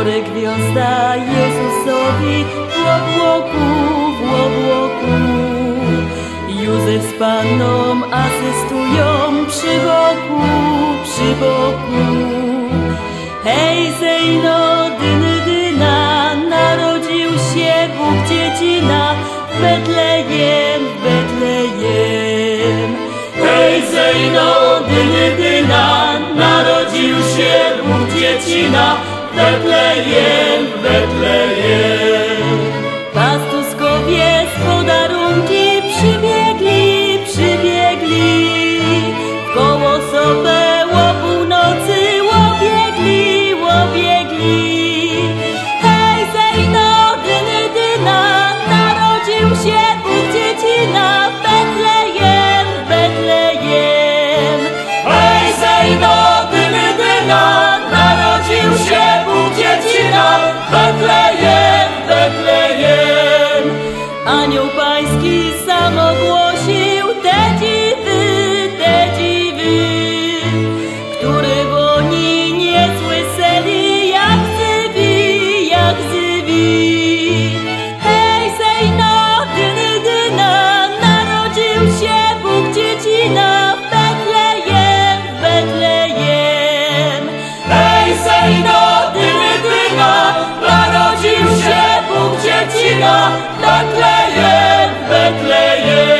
Wtorek gwiazda Jezusowi w obłoku, w obłoku. Józef z Panną asystują przy boku, przy boku. Hej, zejno, dyny, dyna, narodził się Bóg dziecina w Betlejem, w Betlejem. Hej, zejno, dyny, dyna, narodził się Bóg dziecina w Betlejem, Hej, narodził się Bóg dziecina Betlejem, Betlejem. Hej, narodził się Betlejem, Betlejem.